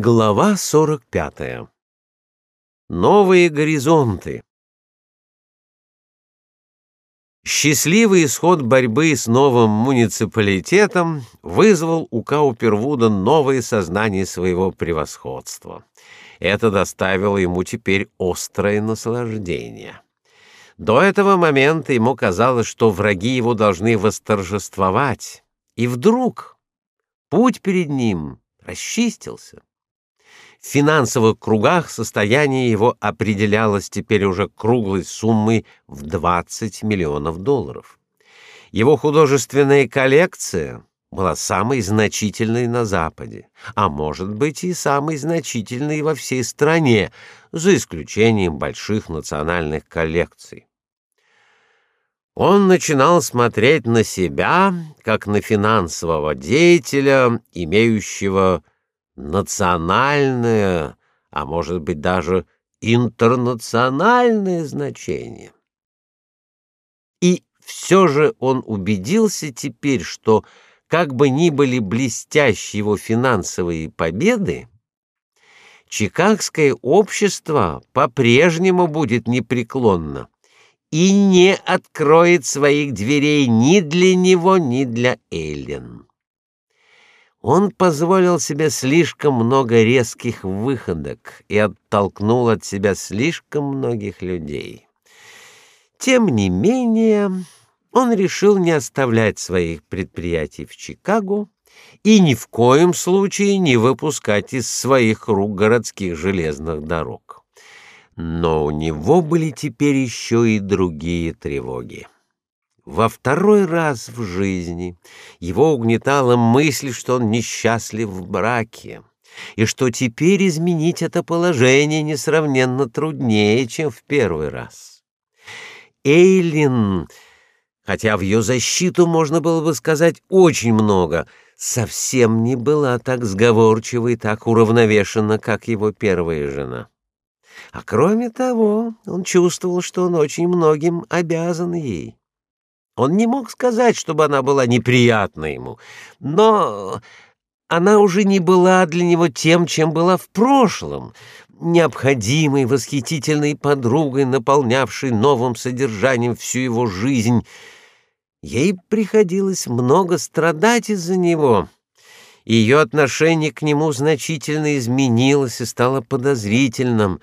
Глава 45. Новые горизонты. Счастливый исход борьбы с новым муниципалитетом вызвал у Каупервуда новое сознание своего превосходства. Это доставило ему теперь острое наслаждение. До этого момента ему казалось, что враги его должны восторжествовать, и вдруг путь перед ним расчистился. В финансовых кругах состояние его определялось теперь уже круглой суммой в 20 миллионов долларов. Его художественная коллекция была самой значительной на Западе, а может быть и самой значительной во всей стране, за исключением больших национальных коллекций. Он начинал смотреть на себя как на финансового деятеля, имеющего национальное, а может быть даже интернациональное значение. И все же он убедился теперь, что как бы ни были блестящие его финансовые победы, Чикагское общество по-прежнему будет непреклонно и не откроет своих дверей ни для него, ни для Эллен. Он позволил себе слишком много резких выходок и оттолкнул от себя слишком многих людей. Тем не менее, он решил не оставлять своих предприятий в Чикаго и ни в коем случае не выпускать из своих рук городских железных дорог. Но у него были теперь еще и другие тревоги. Во второй раз в жизни его угнетала мысль, что он несчастлив в браке, и что теперь изменить это положение несравненно труднее, чем в первый раз. Эйлин, хотя в ее защиту можно было бы сказать очень много, совсем не была так сговорчива и так уравновешена, как его первая жена. А кроме того, он чувствовал, что он очень многим обязан ей. Он не мог сказать, чтобы она была неприятна ему, но она уже не была для него тем, чем была в прошлом, необходимой, восхитительной подругой, наполнявшей новым содержанием всю его жизнь. Ей приходилось много страдать из-за него. Ее отношение к нему значительно изменилось и стало подозрительным.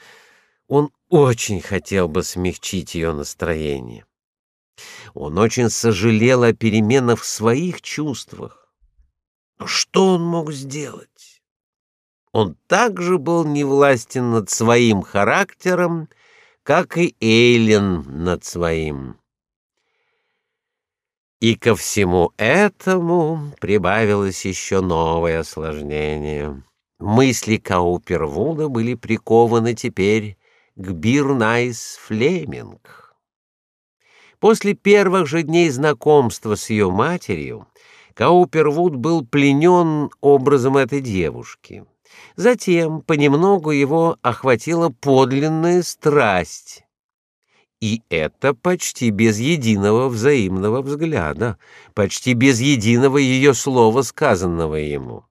Он очень хотел бы смягчить ее настроение. Он очень сожалел о переменах в своих чувствах. Но что он мог сделать? Он также был невластен над своим характером, как и Эйлен над своим. И ко всему этому прибавилось еще новое осложнение. Мысли Каупервуда были прикованы теперь к Бирнайс Флеминг. После первых же дней знакомства с ее матерью Каупервуд был пленен образом этой девушки. Затем понемногу его охватила подлинная страсть. И это почти без единого взаимного взгляда, почти без единого ее слова, сказанного ему.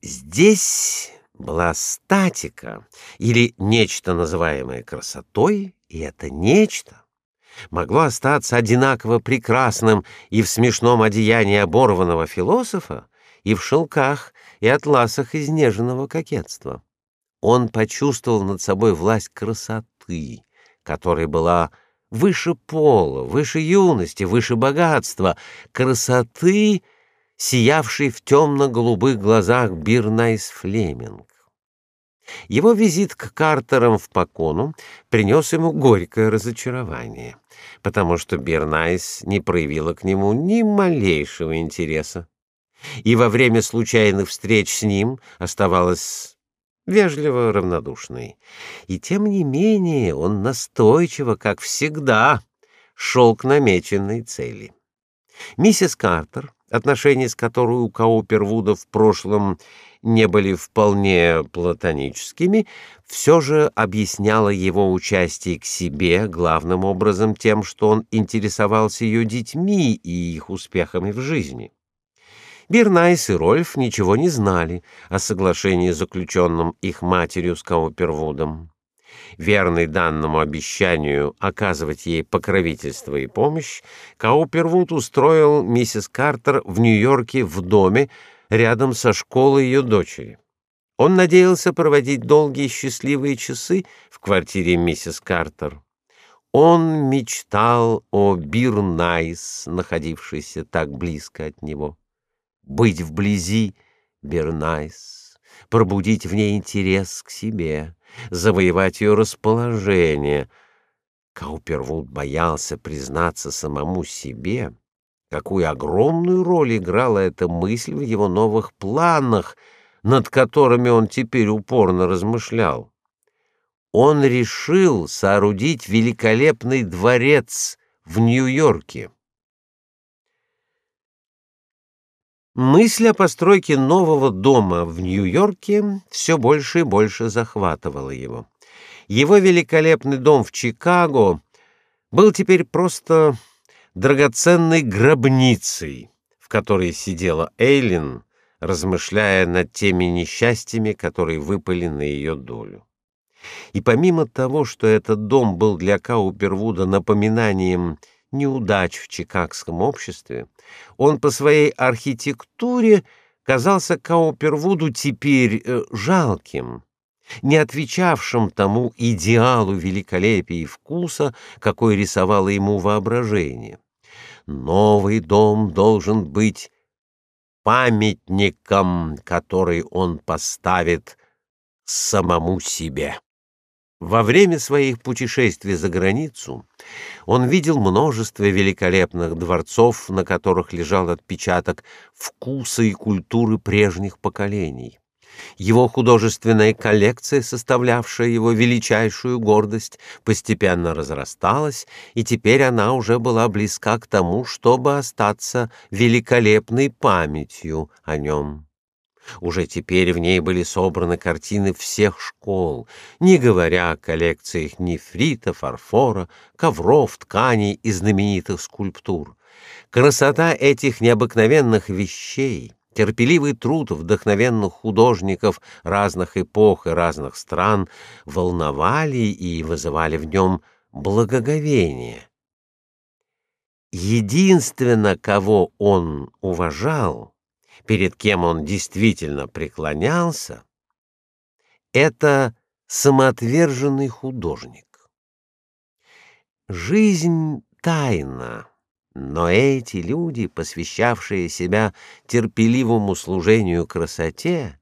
Здесь была статика или нечто, называемое красотой, и это нечто могло остаться одинаково прекрасным и в смешном одеянии оборванного философа, и в шелках и атласах изнеженного кокетства. Он почувствовал над собой власть красоты, которая была выше пола, выше юности, выше богатства, красоты, сиявшей в темно-голубых глазах Бирнайс Флеминг. Его визит к Картерам в Поконо принес ему горькое разочарование, потому что Бернайс не проявила к нему ни малейшего интереса. И во время случайных встреч с ним оставалась вежливо равнодушной. И тем не менее он настойчиво, как всегда, шел к намеченной цели. Миссис Картер, отношения с которой у Каупервуда в прошлом не были вполне платоническими, все же объясняла его участие к себе главным образом тем, что он интересовался ее детьми и их успехами в жизни. Бирнайс и Рольф ничего не знали о соглашении, заключенном их матерью с Каупервудом. Верный данному обещанию оказывать ей покровительство и помощь, Каупервуд устроил миссис Картер в Нью-Йорке в доме рядом со школой ее дочери. Он надеялся проводить долгие счастливые часы в квартире миссис Картер. Он мечтал о Бирнайс, находившейся так близко от него. Быть вблизи Бирнайс, пробудить в ней интерес к себе, завоевать ее расположение. Каупервуд боялся признаться самому себе, какую огромную роль играла эта мысль в его новых планах, над которыми он теперь упорно размышлял он решил соорудить великолепный дворец в Нью-Йорке. Мысль о постройке нового дома в Нью-Йорке все больше и больше захватывала его. Его великолепный дом в Чикаго был теперь просто драгоценной гробницей, в которой сидела Эйлин, размышляя над теми несчастьями, которые выпали на ее долю. И помимо того, что этот дом был для Каупервуда напоминанием неудач в чикагском обществе, он по своей архитектуре казался Каупервуду теперь э, жалким, не отвечавшим тому идеалу великолепия и вкуса, какой рисовало ему воображение. Новый дом должен быть памятником, который он поставит самому себе. Во время своих путешествий за границу он видел множество великолепных дворцов, на которых лежал отпечаток вкуса и культуры прежних поколений. Его художественная коллекция, составлявшая его величайшую гордость, постепенно разрасталась, и теперь она уже была близка к тому, чтобы остаться великолепной памятью о нем. Уже теперь в ней были собраны картины всех школ, не говоря о коллекциях нефрита, фарфора, ковров, тканей и знаменитых скульптур. Красота этих необыкновенных вещей, терпеливый труд вдохновенных художников разных эпох и разных стран волновали и вызывали в нем благоговение. Единственно, кого он уважал, перед кем он действительно преклонялся, это самоотверженный художник. Жизнь тайна, но эти люди, посвящавшие себя терпеливому служению красоте,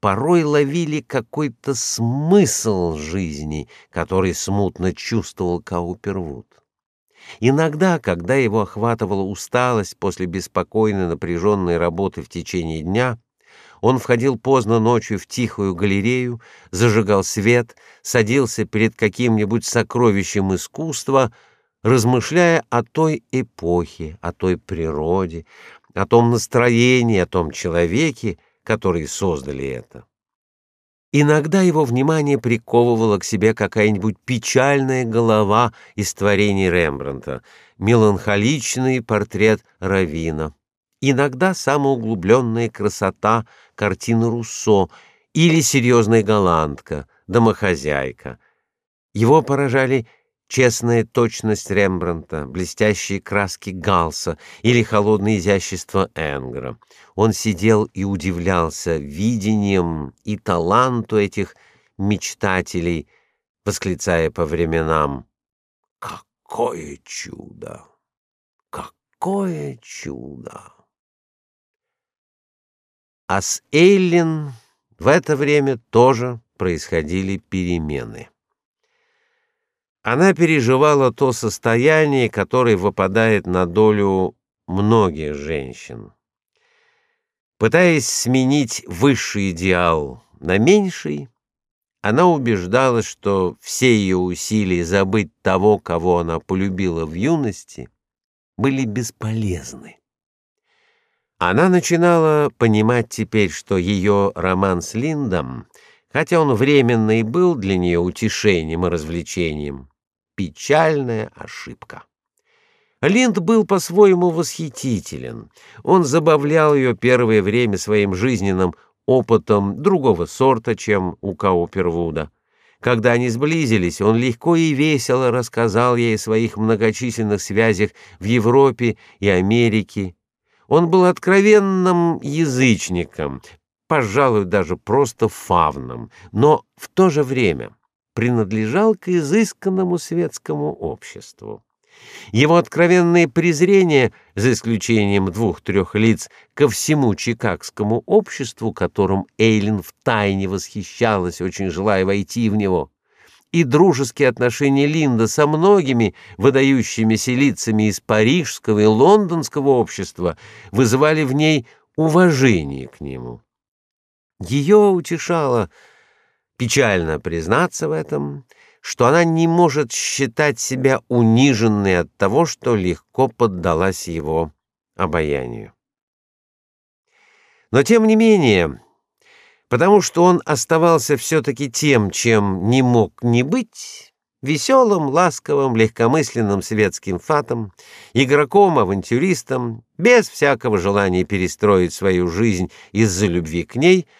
порой ловили какой-то смысл жизни, который смутно чувствовал Каупервуд. Иногда, когда его охватывала усталость после беспокойной напряженной работы в течение дня, он входил поздно ночью в тихую галерею, зажигал свет, садился перед каким-нибудь сокровищем искусства, размышляя о той эпохе, о той природе, о том настроении, о том человеке, который создали это. Иногда его внимание приковывала к себе какая-нибудь печальная голова из творений Рембрандта, меланхоличный портрет Равина. Иногда самоуглубленная красота картины Руссо или серьезная голландка, домохозяйка. Его поражали честная точность Рембрандта, блестящие краски Галса или холодное изящество Энгра. Он сидел и удивлялся видением и таланту этих мечтателей, восклицая по временам: "Какое чудо! Какое чудо!" А с Эйлин в это время тоже происходили перемены. Она переживала то состояние, которое выпадает на долю многих женщин. Пытаясь сменить высший идеал на меньший, она убеждалась, что все ее усилия забыть того, кого она полюбила в юности, были бесполезны. Она начинала понимать теперь, что ее роман с Линдом, хотя он временно и был для нее утешением и развлечением, печальная ошибка. Линд был по-своему восхитителен. Он забавлял ее первое время своим жизненным опытом другого сорта, чем у Каупервуда. Когда они сблизились, он легко и весело рассказал ей о своих многочисленных связях в Европе и Америке. Он был откровенным язычником, пожалуй, даже просто фавном, но в то же время принадлежал к изысканному светскому обществу. Его откровенное презрение, за исключением двух-трех лиц, ко всему чикагскому обществу, которым Эйлин втайне восхищалась, очень желая войти в него, и дружеские отношения Линда со многими выдающимися лицами из парижского и лондонского общества вызывали в ней уважение к нему. Ее утешало печально признаться в этом, что она не может считать себя униженной от того, что легко поддалась его обаянию. Но тем не менее, потому что он оставался все таки тем, чем не мог не быть, веселым, ласковым, легкомысленным светским фатом, игроком, авантюристом, без всякого желания перестроить свою жизнь из-за любви к ней —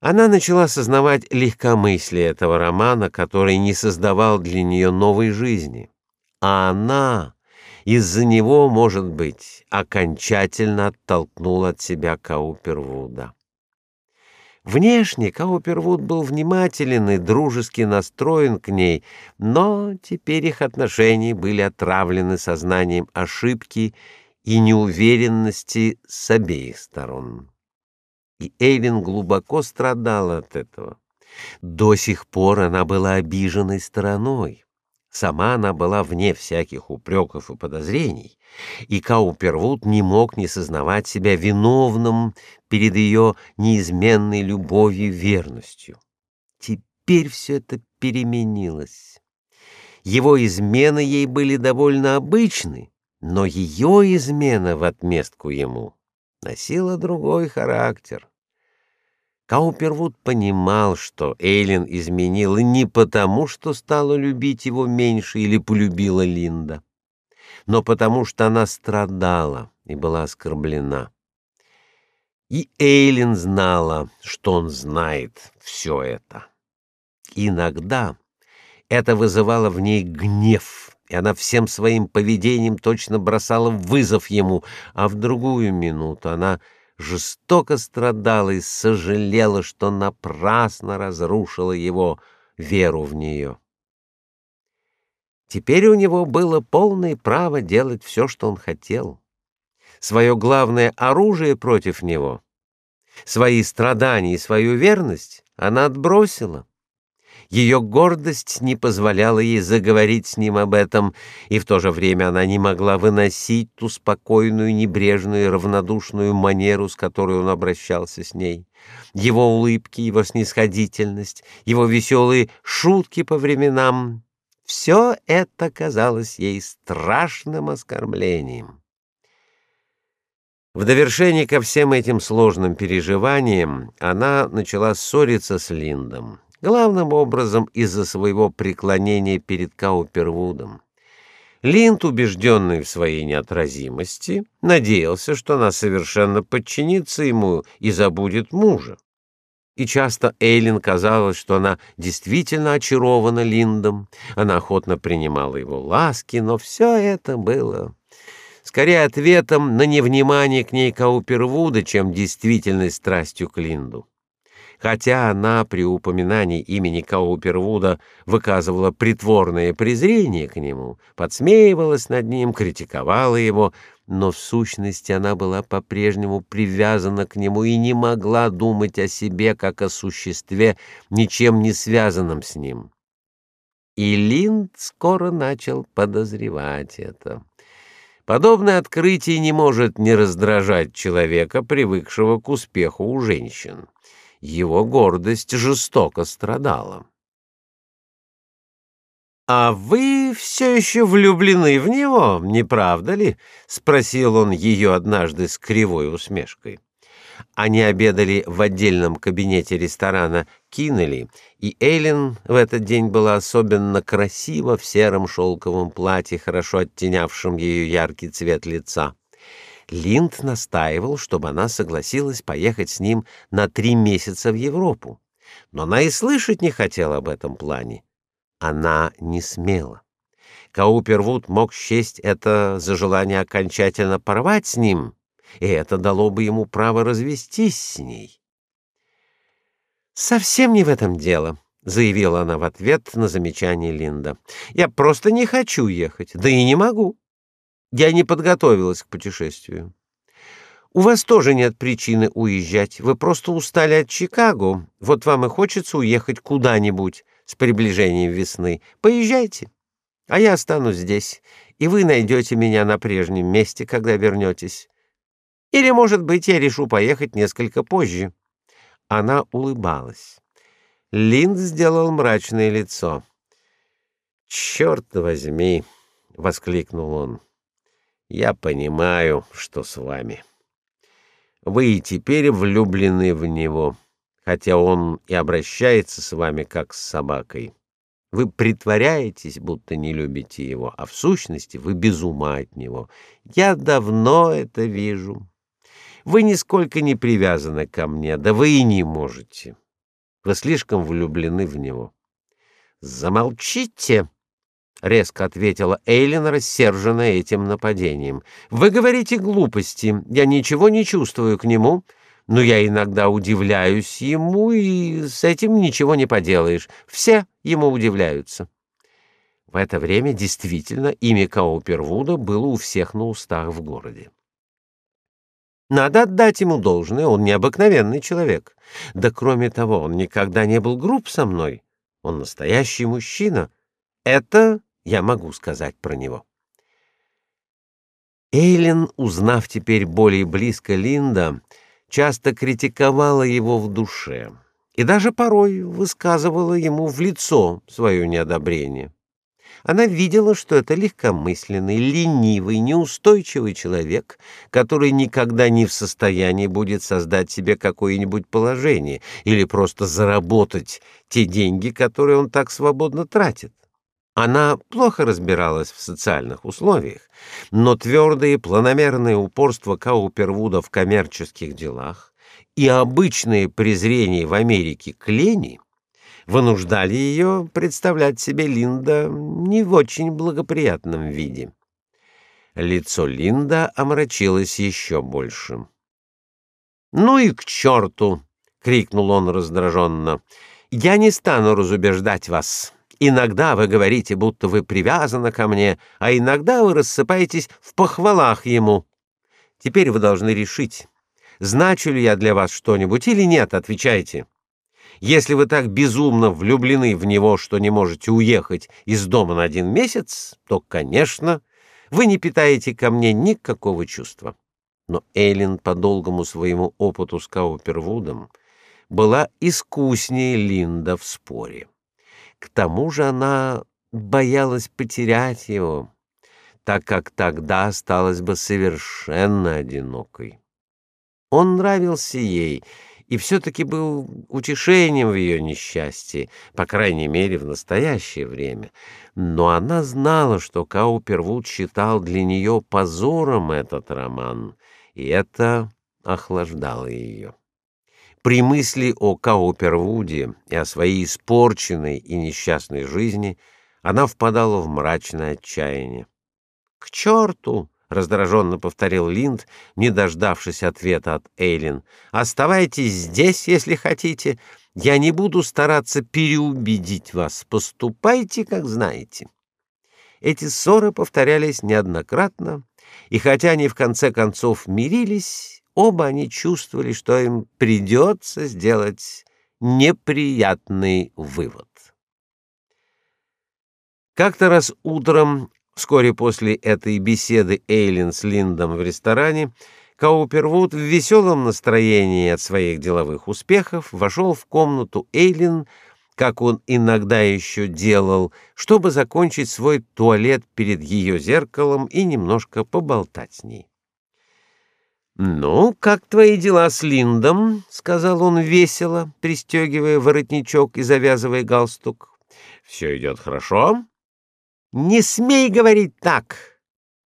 она начала сознавать легкомыслие этого романа, который не создавал для нее новой жизни. А она из-за него, может быть, окончательно оттолкнула от себя Каупервуда. Внешне Каупервуд был внимателен и дружески настроен к ней, но теперь их отношения были отравлены сознанием ошибки и неуверенности с обеих сторон и Эйлин глубоко страдала от этого. До сих пор она была обиженной стороной. Сама она была вне всяких упреков и подозрений, и Каупервуд не мог не сознавать себя виновным перед ее неизменной любовью и верностью. Теперь все это переменилось. Его измены ей были довольно обычны, но ее измена в отместку ему носила другой характер. Каупервуд понимал, что Эйлин изменила не потому, что стала любить его меньше или полюбила Линда, но потому, что она страдала и была оскорблена. И Эйлин знала, что он знает все это. Иногда это вызывало в ней гнев, и она всем своим поведением точно бросала вызов ему, а в другую минуту она жестоко страдала и сожалела, что напрасно разрушила его веру в нее. Теперь у него было полное право делать все, что он хотел. Свое главное оружие против него, свои страдания и свою верность она отбросила. Ее гордость не позволяла ей заговорить с ним об этом, и в то же время она не могла выносить ту спокойную, небрежную равнодушную манеру, с которой он обращался с ней. Его улыбки, его снисходительность, его веселые шутки по временам — все это казалось ей страшным оскорблением. В довершение ко всем этим сложным переживаниям она начала ссориться с Линдом главным образом из-за своего преклонения перед Каупервудом. Линд, убежденный в своей неотразимости, надеялся, что она совершенно подчинится ему и забудет мужа. И часто Эйлин казалось, что она действительно очарована Линдом, она охотно принимала его ласки, но все это было скорее ответом на невнимание к ней Каупервуда, чем действительной страстью к Линду. Хотя она при упоминании имени Каупервуда выказывала притворное презрение к нему, подсмеивалась над ним, критиковала его, но в сущности она была по-прежнему привязана к нему и не могла думать о себе как о существе, ничем не связанном с ним. И Линд скоро начал подозревать это. Подобное открытие не может не раздражать человека, привыкшего к успеху у женщин его гордость жестоко страдала. «А вы все еще влюблены в него, не правда ли?» — спросил он ее однажды с кривой усмешкой. Они обедали в отдельном кабинете ресторана Кинели, и Эйлин в этот день была особенно красива в сером шелковом платье, хорошо оттенявшем ее яркий цвет лица. Линд настаивал, чтобы она согласилась поехать с ним на три месяца в Европу. Но она и слышать не хотела об этом плане. Она не смела. Каупервуд мог счесть это за желание окончательно порвать с ним, и это дало бы ему право развестись с ней. Совсем не в этом дело, заявила она в ответ на замечание Линда. Я просто не хочу ехать, да и не могу. Я не подготовилась к путешествию. У вас тоже нет причины уезжать. Вы просто устали от Чикаго. Вот вам и хочется уехать куда-нибудь с приближением весны. Поезжайте. А я останусь здесь, и вы найдете меня на прежнем месте, когда вернетесь. Или, может быть, я решу поехать несколько позже. Она улыбалась. Линд сделал мрачное лицо. «Черт возьми, воскликнул он. Я понимаю, что с вами. Вы и теперь влюблены в него, хотя он и обращается с вами как с собакой. Вы притворяетесь, будто не любите его, а в сущности вы без ума от него. Я давно это вижу. Вы нисколько не привязаны ко мне, да вы и не можете. Вы слишком влюблены в него. Замолчите, резко ответила Эйлин, рассерженная этим нападением. Вы говорите глупости. Я ничего не чувствую к нему, но я иногда удивляюсь ему, и с этим ничего не поделаешь. Все ему удивляются. В это время действительно имя Каупервуда было у всех на устах в городе. Надо отдать ему должное, он необыкновенный человек. Да кроме того, он никогда не был груб со мной. Он настоящий мужчина. Это я могу сказать про него. Эйлин, узнав теперь более близко Линда, часто критиковала его в душе и даже порой высказывала ему в лицо свое неодобрение. Она видела, что это легкомысленный, ленивый, неустойчивый человек, который никогда не в состоянии будет создать себе какое-нибудь положение или просто заработать те деньги, которые он так свободно тратит. Она плохо разбиралась в социальных условиях, но твердое и планомерное упорство Каупервуда в коммерческих делах и обычное презрение в Америке к лени вынуждали ее представлять себе Линда не в очень благоприятном виде. Лицо Линда омрачилось еще больше. "Ну и к черту!» — крикнул он раздраженно. "Я не стану разубеждать вас. Иногда вы говорите, будто вы привязаны ко мне, а иногда вы рассыпаетесь в похвалах ему. Теперь вы должны решить, значу ли я для вас что-нибудь или нет, отвечайте. Если вы так безумно влюблены в него, что не можете уехать из дома на один месяц, то, конечно, вы не питаете ко мне никакого чувства. Но Эйлин по долгому своему опыту с Каупервудом была искуснее Линда в споре. К тому же она боялась потерять его, так как тогда осталась бы совершенно одинокой. Он нравился ей, и все-таки был утешением в ее несчастье, по крайней мере, в настоящее время. Но она знала, что Каупервуд считал для нее позором этот роман, и это охлаждало ее. При мысли о Каупервуде и о своей испорченной и несчастной жизни она впадала в мрачное отчаяние. «К черту!» раздраженно повторил Линд, не дождавшись ответа от Эйлин. Оставайтесь здесь, если хотите. Я не буду стараться переубедить вас. Поступайте, как знаете. Эти ссоры повторялись неоднократно, и хотя они в конце концов мирились, оба они чувствовали, что им придется сделать неприятный вывод. Как-то раз утром Вскоре после этой беседы Эйлин с Линдом в ресторане Каупервуд в веселом настроении от своих деловых успехов вошел в комнату Эйлин, как он иногда еще делал, чтобы закончить свой туалет перед ее зеркалом и немножко поболтать с ней. Ну, как твои дела с Линдом? сказал он весело, пристегивая воротничок и завязывая галстук. Все идет хорошо? Не смей говорить так,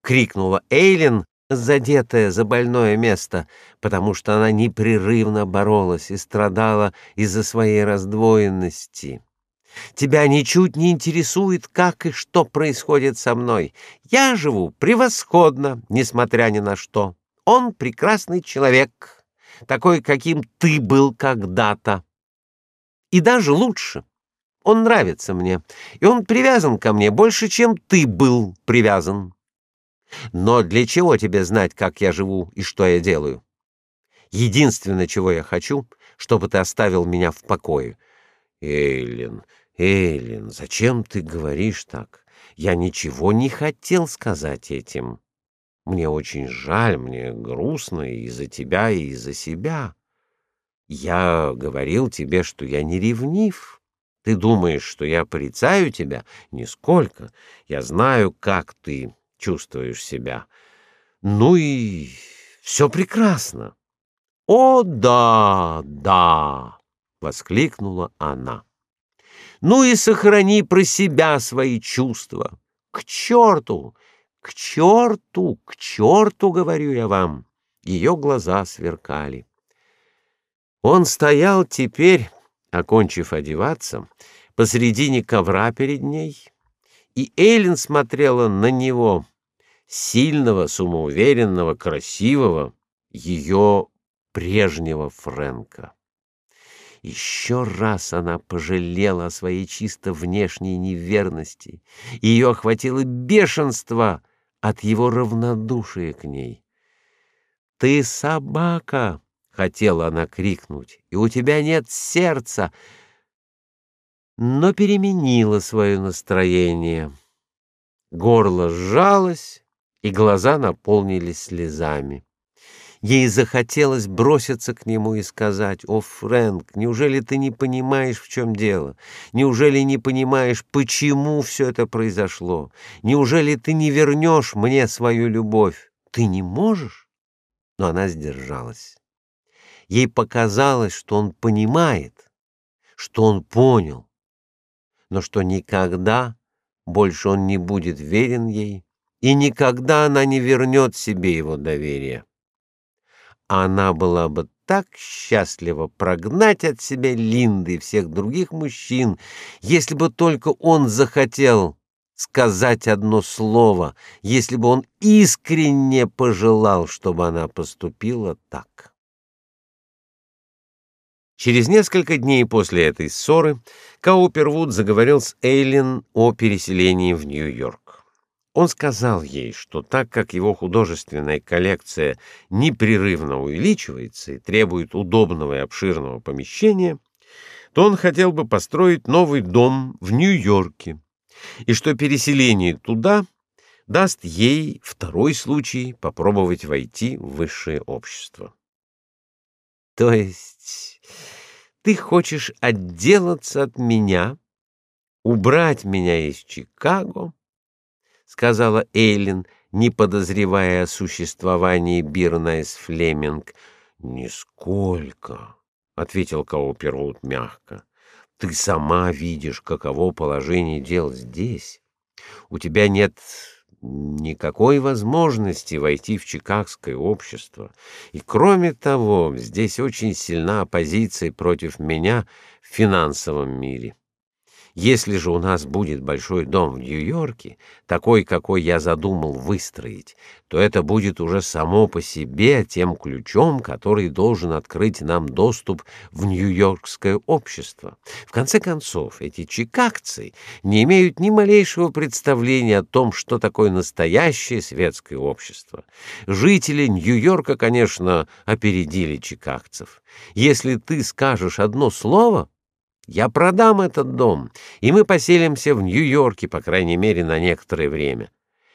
крикнула Эйлин, задетая за больное место, потому что она непрерывно боролась и страдала из-за своей раздвоенности. Тебя ничуть не интересует, как и что происходит со мной. Я живу превосходно, несмотря ни на что. Он прекрасный человек, такой, каким ты был когда-то. И даже лучше. Он нравится мне, и он привязан ко мне больше, чем ты был привязан. Но для чего тебе знать, как я живу и что я делаю? Единственное, чего я хочу, чтобы ты оставил меня в покое. Эйлин, Эйлин, зачем ты говоришь так? Я ничего не хотел сказать этим. Мне очень жаль, мне грустно и из-за тебя, и из-за себя. Я говорил тебе, что я не ревнив. Ты думаешь, что я порицаю тебя? Нисколько. Я знаю, как ты чувствуешь себя. Ну и все прекрасно. О, да, да, воскликнула она. Ну и сохрани про себя свои чувства. К черту! К черту, к черту, говорю я вам. Ее глаза сверкали. Он стоял теперь, окончив одеваться, посредине ковра перед ней, и Эйлин смотрела на него, сильного, самоуверенного, красивого, ее прежнего Фрэнка. Еще раз она пожалела о своей чисто внешней неверности, ее охватило бешенство от его равнодушия к ней. Ты собака, хотела она крикнуть. И у тебя нет сердца. Но переменила свое настроение. Горло сжалось, и глаза наполнились слезами. Ей захотелось броситься к нему и сказать: "О, Фрэнк, неужели ты не понимаешь, в чем дело? Неужели не понимаешь, почему все это произошло? Неужели ты не вернешь мне свою любовь? Ты не можешь?" Но она сдержалась. Ей показалось, что он понимает, что он понял, но что никогда больше он не будет верен ей, и никогда она не вернет себе его доверие она была бы так счастлива прогнать от себя Линды и всех других мужчин, если бы только он захотел сказать одно слово, если бы он искренне пожелал, чтобы она поступила так. Через несколько дней после этой ссоры Каупервуд заговорил с Эйлин о переселении в Нью-Йорк. Он сказал ей, что так как его художественная коллекция непрерывно увеличивается и требует удобного и обширного помещения, то он хотел бы построить новый дом в Нью-Йорке, и что переселение туда даст ей второй случай попробовать войти в высшее общество. То есть ты хочешь отделаться от меня, убрать меня из Чикаго, сказала Эйлин, не подозревая о существовании Бирнайс Флеминг. Нисколько, ответил Каупервуд мягко. Ты сама видишь, каково положение дел здесь. У тебя нет никакой возможности войти в чикагское общество. И кроме того, здесь очень сильна оппозиция против меня в финансовом мире. Если же у нас будет большой дом в Нью-Йорке, такой, какой я задумал выстроить, то это будет уже само по себе тем ключом, который должен открыть нам доступ в нью-йоркское общество. В конце концов, эти чикагцы не имеют ни малейшего представления о том, что такое настоящее светское общество. Жители Нью-Йорка, конечно, опередили чикагцев. Если ты скажешь одно слово, я продам этот дом, и мы поселимся в Нью-Йорке, по крайней мере, на некоторое время.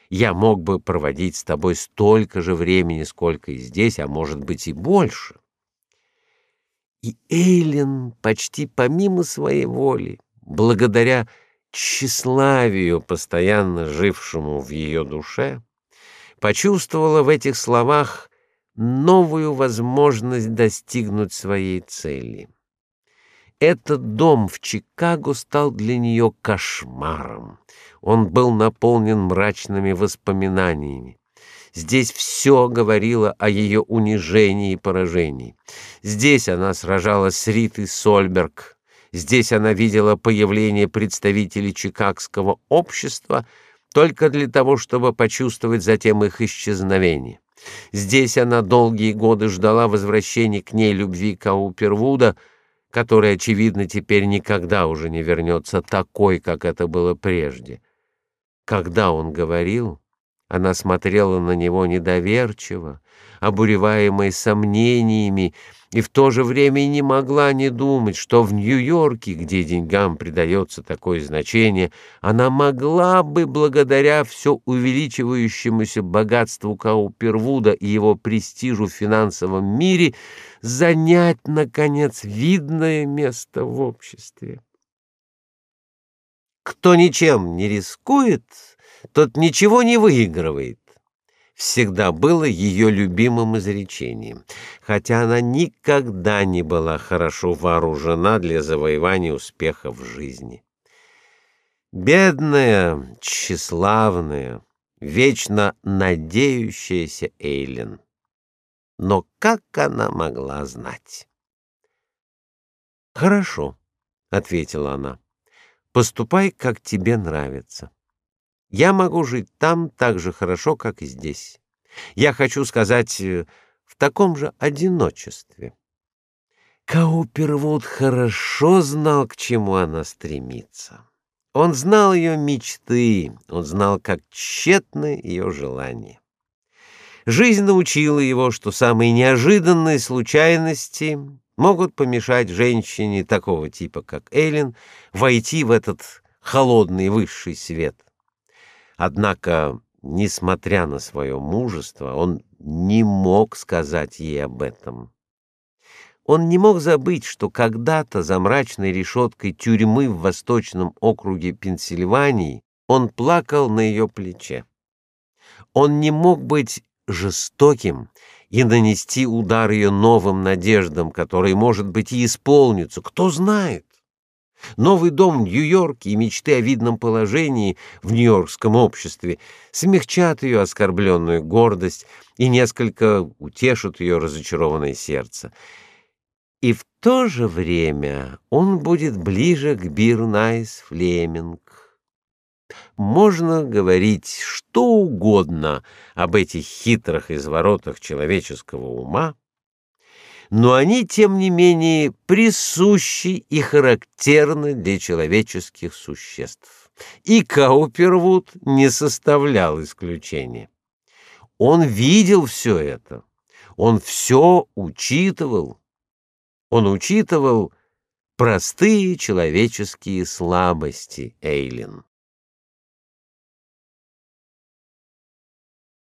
Я мог бы проводить с тобой столько же времени, сколько и здесь, а может быть и больше. И Эйлин, почти помимо своей воли, благодаря тщеславию, постоянно жившему в ее душе, почувствовала в этих словах новую возможность достигнуть своей цели. Этот дом в Чикаго стал для нее кошмаром. Он был наполнен мрачными воспоминаниями. Здесь все говорило о ее унижении и поражении. Здесь она сражалась с Ритой Сольберг. Здесь она видела появление представителей чикагского общества только для того, чтобы почувствовать затем их исчезновение. Здесь она долгие годы ждала возвращения к ней любви Каупервуда, который, очевидно, теперь никогда уже не вернется такой, как это было прежде. Когда он говорил, она смотрела на него недоверчиво, обуреваемая сомнениями, и в то же время не могла не думать, что в Нью-Йорке, где деньгам придается такое значение, она могла бы, благодаря все увеличивающемуся богатству Каупервуда и его престижу в финансовом мире, занять, наконец, видное место в обществе. Кто ничем не рискует, тот ничего не выигрывает всегда было ее любимым изречением, хотя она никогда не была хорошо вооружена для завоевания успеха в жизни. Бедная, тщеславная, вечно надеющаяся Эйлин. Но как она могла знать? Хорошо, ответила она. Поступай, как тебе нравится. Я могу жить там так же хорошо, как и здесь. Я хочу сказать, э, в таком же одиночестве. Каупервуд хорошо знал, к чему она стремится. Он знал ее мечты, он знал, как тщетны ее желания. Жизнь научила его, что самые неожиданные случайности могут помешать женщине такого типа, как Эллен, войти в этот холодный высший свет. Однако, несмотря на свое мужество, он не мог сказать ей об этом. Он не мог забыть, что когда-то за мрачной решеткой тюрьмы в Восточном округе Пенсильвании он плакал на ее плече. Он не мог быть жестоким и нанести удар ее новым надеждам, которые, может быть, и исполнятся, кто знает. Новый дом в Нью-Йорке и мечты о видном положении в нью-йоркском обществе смягчат ее оскорбленную гордость и несколько утешат ее разочарованное сердце. И в то же время он будет ближе к Бирнайс Флеминг. Можно говорить что угодно об этих хитрых изворотах человеческого ума, но они, тем не менее, присущи и характерны для человеческих существ. И Каупервуд не составлял исключения. Он видел все это, он все учитывал. Он учитывал простые человеческие слабости Эйлин.